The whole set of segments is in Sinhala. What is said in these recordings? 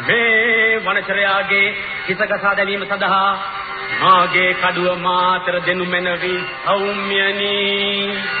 මේ වනචරයාගේ හිස කසා දැමීම සඳහා මාගේ කඩුව මාතර දෙනු මැනවි සෞම්‍යනී.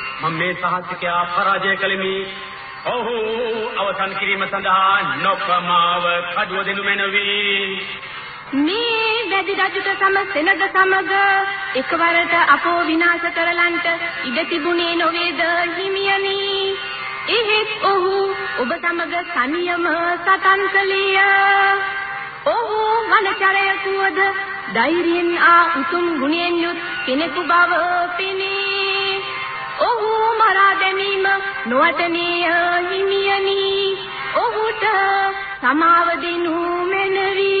මම මේ සාහසිකයා පරාජය කළෙමි. ඔහු අවසන් කිරීම සඳහා නොපමාව කඩුව දෙනු මැනවි. මේ වැඩි රජුට සම සෙනග සමග එකවරට අපෝ විනාශ කරලන්ට ඉඩ තිබුණේ නොවේද හිමියනි. එහෙත් ඔහු ඔබ සමග තනියම සටන් කළේය. ඔහු මනචරයකුවද ධෛර්යයෙන් ආ උතුම් ගුණයෙන් යුත් කෙනෙකු බව පෙනේ. දැමීම නොවටනීය හිමියනි. ඔහුට සමාව දෙනු මැනවි.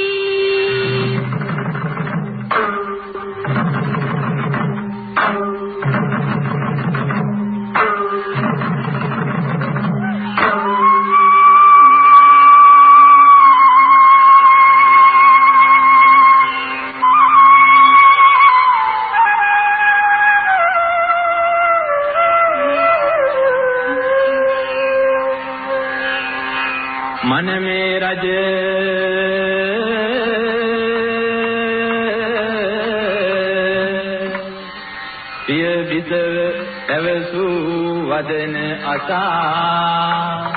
වදන අසා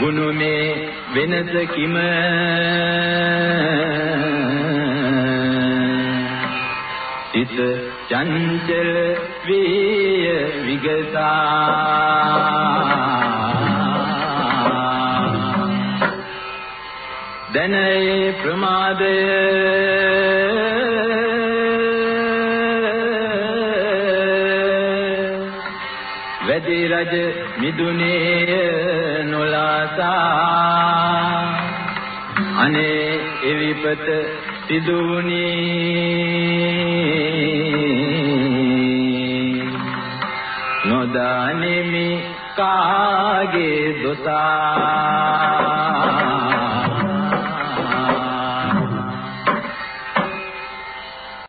ගුණමේ වෙනස කිම සිත චංචල විය විගසා දනයේ ප්‍රමාදය. රජ මිදුනේ නොලාසා. අනේ එවිපත සිදුුනි නොදානෙමි කාගේ දොසා